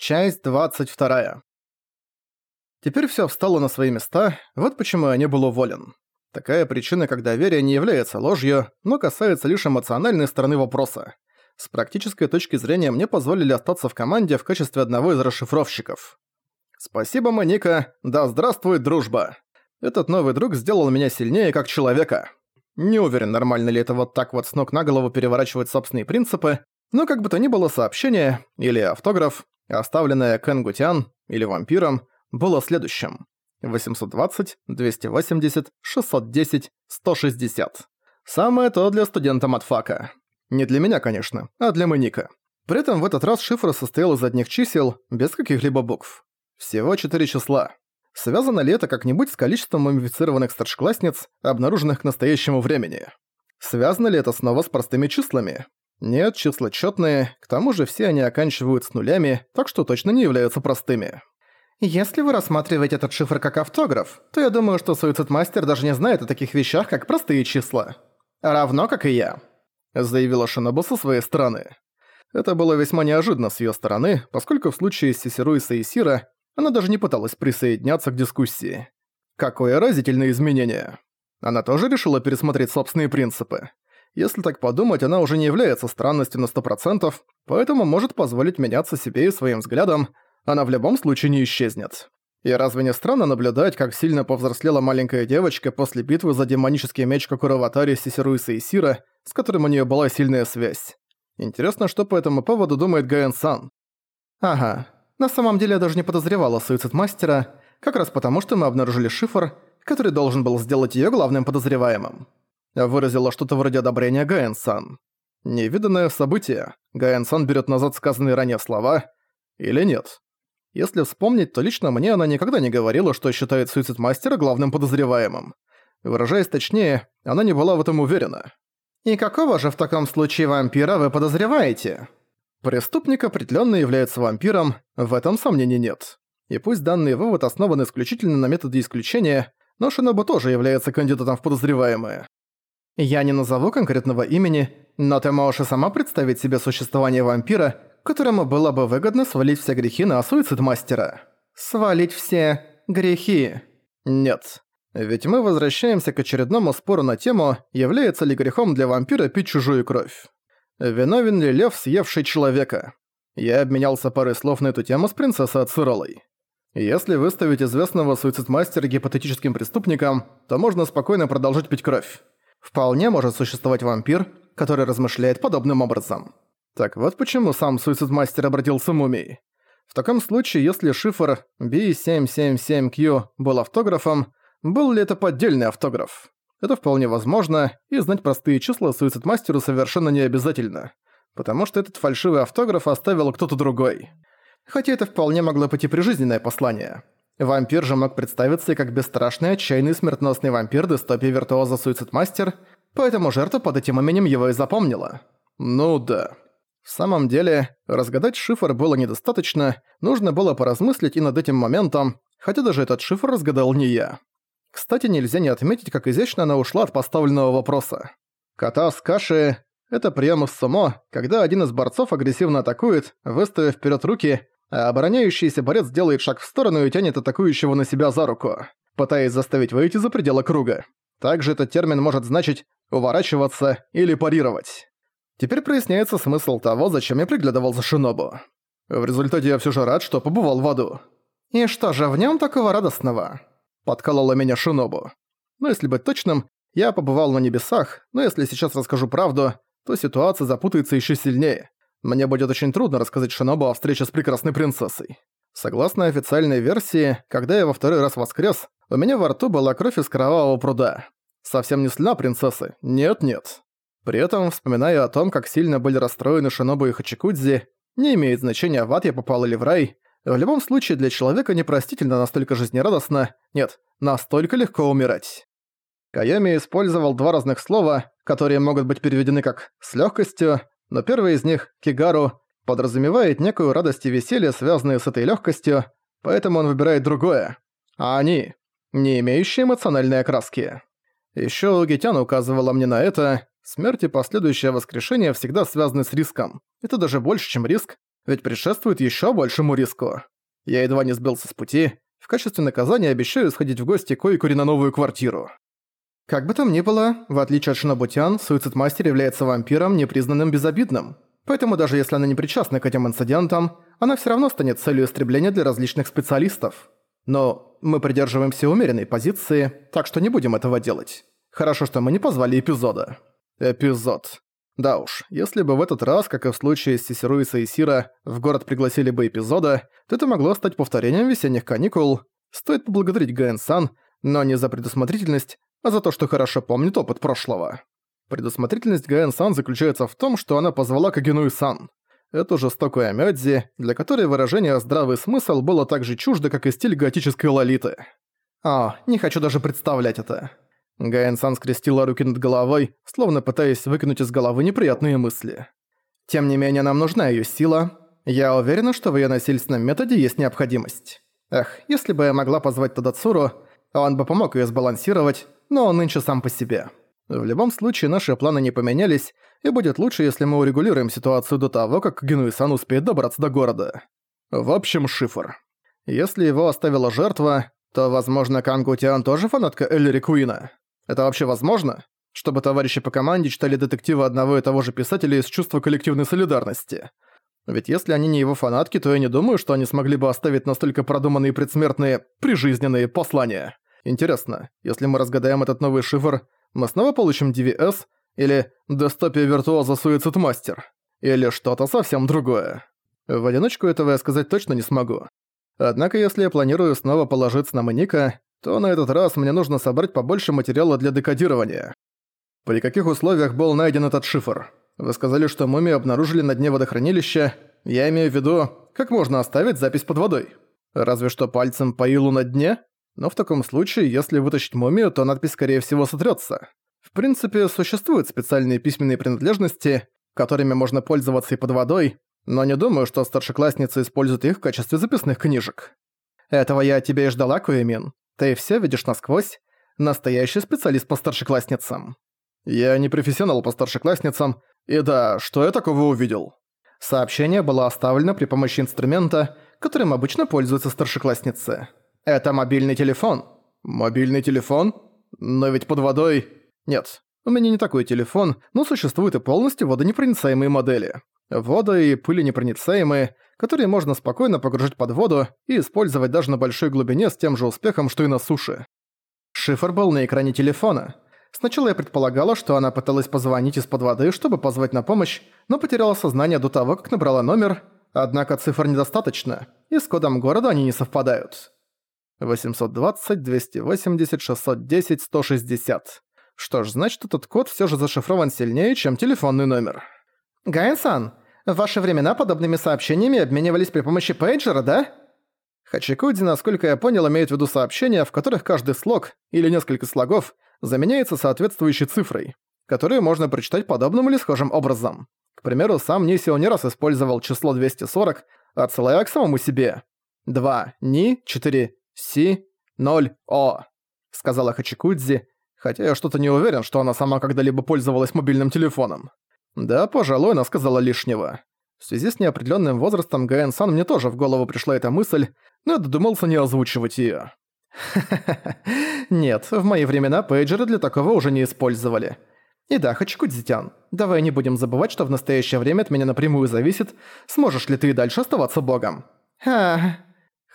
Часть 22. Теперь всё встало на свои места, вот почему я не был уволен. Такая причина, как доверие, не является ложью, но касается лишь эмоциональной стороны вопроса. С практической точки зрения мне позволили остаться в команде в качестве одного из расшифровщиков. Спасибо, Моника, да здравствует дружба. Этот новый друг сделал меня сильнее как человека. Не уверен, нормально ли это вот так вот с ног на голову переворачивать собственные принципы, но как бы то ни было сообщение, или автограф, оставленное Кенгутян или вампиром, было следующим. 820, 280, 610, 160. Самое то для студента матфака. Не для меня, конечно, а для Маника. При этом в этот раз шифр состоял из одних чисел, без каких-либо букв. Всего четыре числа. Связано ли это как-нибудь с количеством мумифицированных старшеклассниц, обнаруженных к настоящему времени? Связано ли это снова с простыми числами? Нет, числа чётные, к тому же все они оканчивают с нулями, так что точно не являются простыми. Если вы рассматриваете этот шифр как автограф, то я думаю, что Суицидмастер даже не знает о таких вещах, как простые числа. Равно как и я», — заявила Шинобу со своей стороны. Это было весьма неожиданно с её стороны, поскольку в случае с Сесиру и Саисира она даже не пыталась присоединяться к дискуссии. Какое разительное изменение. Она тоже решила пересмотреть собственные принципы. Если так подумать, она уже не является странностью на 100%, поэтому может позволить меняться себе и своим взглядам, она в любом случае не исчезнет. И разве не странно наблюдать, как сильно повзрослела маленькая девочка после битвы за демонический меч Кокураватари Сисируиса и Сира, с которым у нее была сильная связь? Интересно, что по этому поводу думает Гаэн-сан. Ага, на самом деле я даже не подозревала суицид мастера, как раз потому, что мы обнаружили шифр, который должен был сделать ее главным подозреваемым выразила что-то вроде одобрения Гаэн-сан. Невиданное событие. Гаэн-сан берет назад сказанные ранее слова. Или нет? Если вспомнить, то лично мне она никогда не говорила, что считает суицид-мастера главным подозреваемым. Выражаясь точнее, она не была в этом уверена. «И какого же в таком случае вампира вы подозреваете?» Преступник определенно является вампиром, в этом сомнений нет. И пусть данный вывод основан исключительно на методе исключения, но Шинобу тоже является кандидатом в подозреваемые. Я не назову конкретного имени, но ты можешь и сама представить себе существование вампира, которому было бы выгодно свалить все грехи на суицид-мастера. Свалить все грехи. Нет. Ведь мы возвращаемся к очередному спору на тему, является ли грехом для вампира пить чужую кровь. Виновен ли лев, съевший человека? Я обменялся парой слов на эту тему с принцессой Ациролой. Если выставить известного суицид-мастера гипотетическим преступником, то можно спокойно продолжить пить кровь. Вполне может существовать вампир, который размышляет подобным образом. Так вот почему сам Суицидмастер обратился мумией. В таком случае, если шифр B777Q был автографом, был ли это поддельный автограф? Это вполне возможно, и знать простые числа Суицидмастеру совершенно не обязательно, потому что этот фальшивый автограф оставил кто-то другой. Хотя это вполне могло быть и прижизненное послание. Вампир же мог представиться как бесстрашный, отчаянный смертносный вампир дистопии виртуоза Суицидмастер, поэтому жертва под этим именем его и запомнила. Ну да. В самом деле, разгадать шифр было недостаточно, нужно было поразмыслить и над этим моментом, хотя даже этот шифр разгадал не я. Кстати, нельзя не отметить, как изящно она ушла от поставленного вопроса. Кота с каши – это прием из сумо, когда один из борцов агрессивно атакует, выставив вперед руки, обороняющийся борец делает шаг в сторону и тянет атакующего на себя за руку, пытаясь заставить выйти за пределы круга. Также этот термин может значить «уворачиваться» или «парировать». Теперь проясняется смысл того, зачем я приглядывал за Шинобу. В результате я все же рад, что побывал в аду. «И что же в нем такого радостного?» Подколола меня Шинобу. Но если быть точным, я побывал на небесах, но если сейчас расскажу правду, то ситуация запутается еще сильнее. Мне будет очень трудно рассказать Шинобу о встрече с прекрасной принцессой. Согласно официальной версии, когда я во второй раз воскрес, у меня во рту была кровь из кровавого пруда. Совсем не слюна принцессы, нет-нет. При этом, вспоминая о том, как сильно были расстроены Шинобу и Хачикудзи, не имеет значения, в ад я попал или в рай, в любом случае для человека непростительно настолько жизнерадостно, нет, настолько легко умирать. Кайоми использовал два разных слова, которые могут быть переведены как «с легкостью», но первый из них, Кигару, подразумевает некую радость и веселье, связанные с этой легкостью, поэтому он выбирает другое. А они, не имеющие эмоциональной окраски. Еще Гитян указывала мне на это, смерть и последующее воскрешение всегда связаны с риском. Это даже больше, чем риск, ведь предшествует еще большему риску. Я едва не сбился с пути, в качестве наказания обещаю сходить в гости к Ойкури на новую квартиру. Как бы там ни было, в отличие от Шинобутян, Суицид-мастер является вампиром, непризнанным безобидным. Поэтому даже если она не причастна к этим инцидентам, она все равно станет целью истребления для различных специалистов. Но мы придерживаемся умеренной позиции, так что не будем этого делать. Хорошо, что мы не позвали эпизода. Эпизод. Да уж, если бы в этот раз, как и в случае с Сесируиса и Сира, в город пригласили бы эпизода, то это могло стать повторением весенних каникул. Стоит поблагодарить Гаэн-сан, но не за предусмотрительность, а за то, что хорошо помнит опыт прошлого. Предусмотрительность Гаэн-сан заключается в том, что она позвала Кагенуи-сан. Эту жестокую Амёдзи, для которой выражение «здравый смысл» было так же чуждо, как и стиль готической лолиты. А, не хочу даже представлять это. Гаэн-сан скрестила руки над головой, словно пытаясь выкинуть из головы неприятные мысли. Тем не менее, нам нужна её сила. Я уверена, что в её насильственном методе есть необходимость. Эх, если бы я могла позвать Тадацуру, он бы помог её сбалансировать, но он нынче сам по себе. В любом случае, наши планы не поменялись, и будет лучше, если мы урегулируем ситуацию до того, как Генуисан успеет добраться до города. В общем, шифр. Если его оставила жертва, то, возможно, Кангу Тиан тоже фанатка Эллири Куина. Это вообще возможно? Чтобы товарищи по команде читали детективы одного и того же писателя из чувства коллективной солидарности. Ведь если они не его фанатки, то я не думаю, что они смогли бы оставить настолько продуманные предсмертные, прижизненные послания. Интересно, если мы разгадаем этот новый шифр, мы снова получим DVS или Дестопия Виртуоза Суицид Мастер, или что-то совсем другое. В одиночку этого я сказать точно не смогу. Однако если я планирую снова положиться на Маника, то на этот раз мне нужно собрать побольше материала для декодирования. При каких условиях был найден этот шифр? Вы сказали, что мумию обнаружили на дне водохранилища. Я имею в виду, как можно оставить запись под водой? Разве что пальцем по илу на дне? Но в таком случае, если вытащить мумию, то надпись скорее всего сотрется. В принципе, существуют специальные письменные принадлежности, которыми можно пользоваться и под водой, но не думаю, что старшеклассницы используют их в качестве записных книжек. Этого я тебя и ждала, Куэмин. Ты все видишь насквозь. Настоящий специалист по старшеклассницам. Я не профессионал по старшеклассницам, и да, что я такого увидел? Сообщение было оставлено при помощи инструмента, которым обычно пользуются старшеклассницы. Это мобильный телефон. Мобильный телефон? Но ведь под водой... Нет, у меня не такой телефон, но существуют и полностью водонепроницаемые модели. Вода и пыленепроницаемые, которые можно спокойно погружать под воду и использовать даже на большой глубине с тем же успехом, что и на суше. Шифр был на экране телефона. Сначала я предполагала, что она пыталась позвонить из-под воды, чтобы позвать на помощь, но потеряла сознание до того, как набрала номер, однако цифр недостаточно, и с кодом города они не совпадают. 820, 280, 610, 160. Что ж, значит, этот код всё же зашифрован сильнее, чем телефонный номер. Гаэн-сан, в ваши времена подобными сообщениями обменивались при помощи пейджера, да? Хачикуди, насколько я понял, имеет в виду сообщения, в которых каждый слог, или несколько слогов, заменяется соответствующей цифрой, которую можно прочитать подобным или схожим образом. К примеру, сам Нисио не раз использовал число 240, отсылая к самому себе. 2, Ни, 4, Си-0-О», — сказала Хачикудзи, хотя я что-то не уверен, что она сама когда-либо пользовалась мобильным телефоном. Да, пожалуй, она сказала лишнего. В связи с неопределенным возрастом Гаэн-сан мне тоже в голову пришла эта мысль, но я додумался не озвучивать ее. Нет, в мои времена пейджеры для такого уже не использовали. И да, Хачикудзитян, давай не будем забывать, что в настоящее время от меня напрямую зависит, сможешь ли ты и дальше оставаться богом. Ха,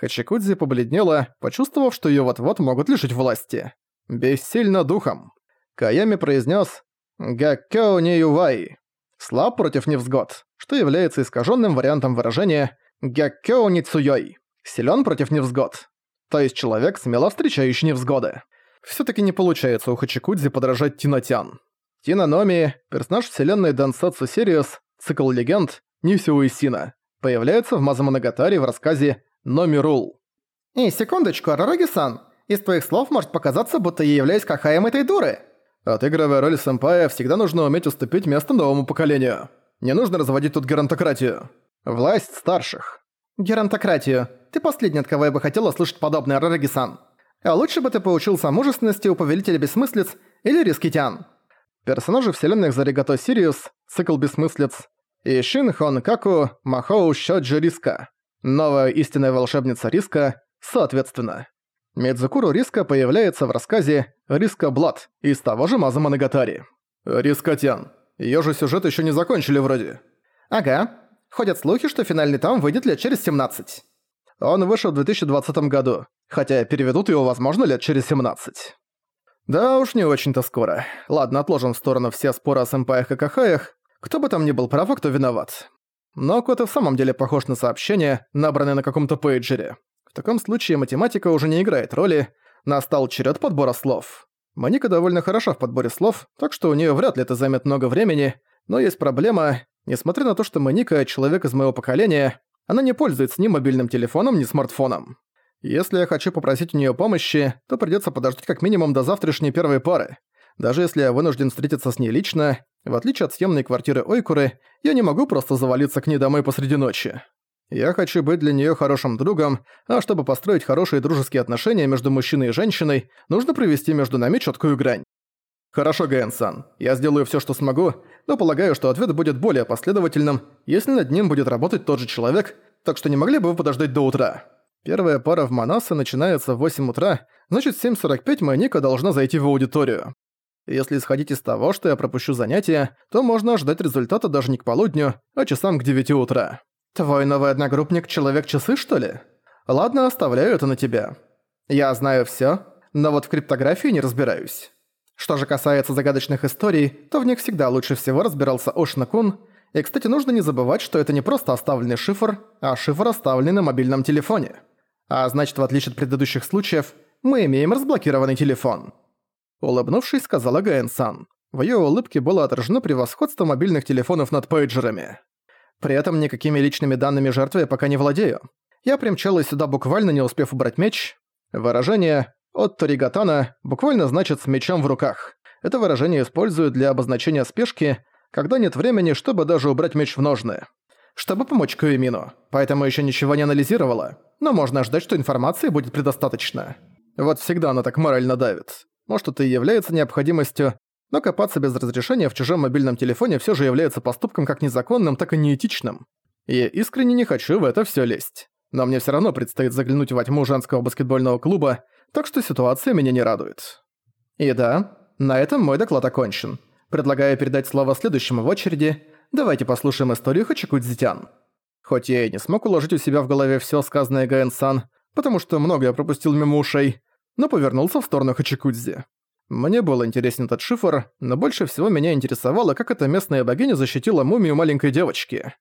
Хачикудзи побледнела, почувствовав, что её вот-вот могут лишить власти. «Бессильно духом». Каями произнес «Гаккё не ювай» – «слаб против невзгод», что является искаженным вариантом выражения «гаккё не цуёй» – «силён против невзгод», то есть человек, смело встречающий невзгоды. Всё-таки не получается у Хачикудзи подражать Тинатян. Тина Номи, персонаж вселенной Дансатсу Сириус, цикл легенд, Нисио Исина, появляется в Мазамоногатаре в рассказе Номерул. «Эй, секундочку, Арараги-сан. Из твоих слов может показаться, будто я являюсь кахаем этой дуры». Отыгрывая роль сэмпая, всегда нужно уметь уступить место новому поколению. Не нужно разводить тут геронтократию. Власть старших. Геронтократию. Ты последний, от кого я бы хотела слышать подобное, Арараги-сан. А лучше бы ты поучился мужественности у Повелителя Бессмыслиц или Рискитян. Персонажи вселенных Заригато Сириус, цикл Бессмыслиц, и Шин Хон Каку Махоу Шоджи Риска, новая истинная волшебница Риска, соответственно. Мидзукуру Риска появляется в рассказе «Риска Блад» из того же Маза Моногатари. «Риска-тян, её же сюжет ещё не закончили вроде». «Ага. Ходят слухи, что финальный там выйдет лет через 17». Он вышел в 2020 году, хотя переведут его, возможно, лет через 17. Да уж не очень-то скоро. Ладно, отложим в сторону все споры о сэмпаях и кахаях. Кто бы там ни был прав, а кто виноват. Но код и в самом деле похож на сообщение, набранное на каком-то пейджере. В таком случае математика уже не играет роли, настал черед подбора слов. Маника довольно хороша в подборе слов, так что у нее вряд ли это займет много времени, но есть проблема, несмотря на то, что Маника – человек из моего поколения, она не пользуется ни мобильным телефоном, ни смартфоном. Если я хочу попросить у нее помощи, то придется подождать как минимум до завтрашней первой пары. Даже если я вынужден встретиться с ней лично, в отличие от съемной квартиры Ойкуры, я не могу просто завалиться к ней домой посреди ночи. Я хочу быть для нее хорошим другом, а чтобы построить хорошие дружеские отношения между мужчиной и женщиной, нужно провести между нами четкую грань. Хорошо, Гаэн-сан, я сделаю все, что смогу, но полагаю, что ответ будет более последовательным, если над ним будет работать тот же человек, так что не могли бы вы подождать до утра? Первая пара в Манасе начинается в 8 утра, значит в 7.45 моя Ника должна зайти в аудиторию. Если исходить из того, что я пропущу занятия, то можно ожидать результата даже не к полудню, а часам к 9 утра. Твой новый одногруппник Человек-часы, что ли? Ладно, оставляю это на тебя. Я знаю всё, но вот в криптографии не разбираюсь. Что же касается загадочных историй, то в них всегда лучше всего разбирался Ошна-кун, и, кстати, нужно не забывать, что это не просто оставленный шифр, а шифр, оставленный на мобильном телефоне. А значит, в отличие от предыдущих случаев, мы имеем разблокированный телефон. Улыбнувшись, сказала Гаэн-сан. В её улыбке было отражено превосходство мобильных телефонов над пейджерами. При этом никакими личными данными жертвы я пока не владею. Я примчалась сюда буквально не успев убрать меч. Выражение «от Торигатана» буквально значит «с мечом в руках». Это выражение используют для обозначения спешки, когда нет времени, чтобы даже убрать меч в ножны. Чтобы помочь Куэмину, поэтому еще ничего не анализировала, но можно ждать, что информации будет предостаточно. Вот всегда она так морально давит. Может, это и является необходимостью, но копаться без разрешения в чужом мобильном телефоне все же является поступком как незаконным, так и неэтичным. И искренне не хочу в это все лезть. Но мне все равно предстоит заглянуть во тьму женского баскетбольного клуба, так что ситуация меня не радует. И да, на этом мой доклад окончен. Предлагаю передать слово следующему в очереди. Давайте послушаем историю Хачикудзитян. Хоть я и не смог уложить у себя в голове все сказанное Гаэн-сан, потому что многое пропустил мимо ушей, но повернулся в сторону Хачикудзи. Мне был интересен этот шифр, но больше всего меня интересовало, как эта местная богиня защитила мумию маленькой девочки.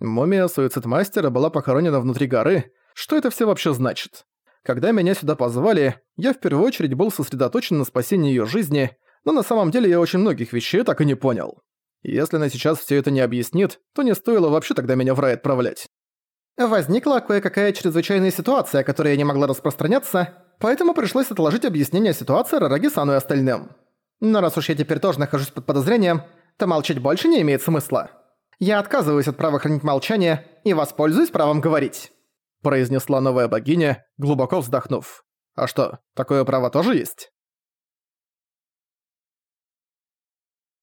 Мумия суицид-мастера была похоронена внутри горы. Что это все вообще значит? Когда меня сюда позвали, я в первую очередь был сосредоточен на спасении ее жизни, но на самом деле я очень многих вещей так и не понял. Если она сейчас все это не объяснит, то не стоило вообще тогда меня в рай отправлять. Возникла кое-какая чрезвычайная ситуация, которая не могла распространяться, поэтому пришлось отложить объяснение ситуации Рараги-сану и остальным. Но раз уж я теперь тоже нахожусь под подозрением, то молчать больше не имеет смысла. Я отказываюсь от права хранить молчание и воспользуюсь правом говорить», произнесла новая богиня, глубоко вздохнув. «А что, такое право тоже есть?»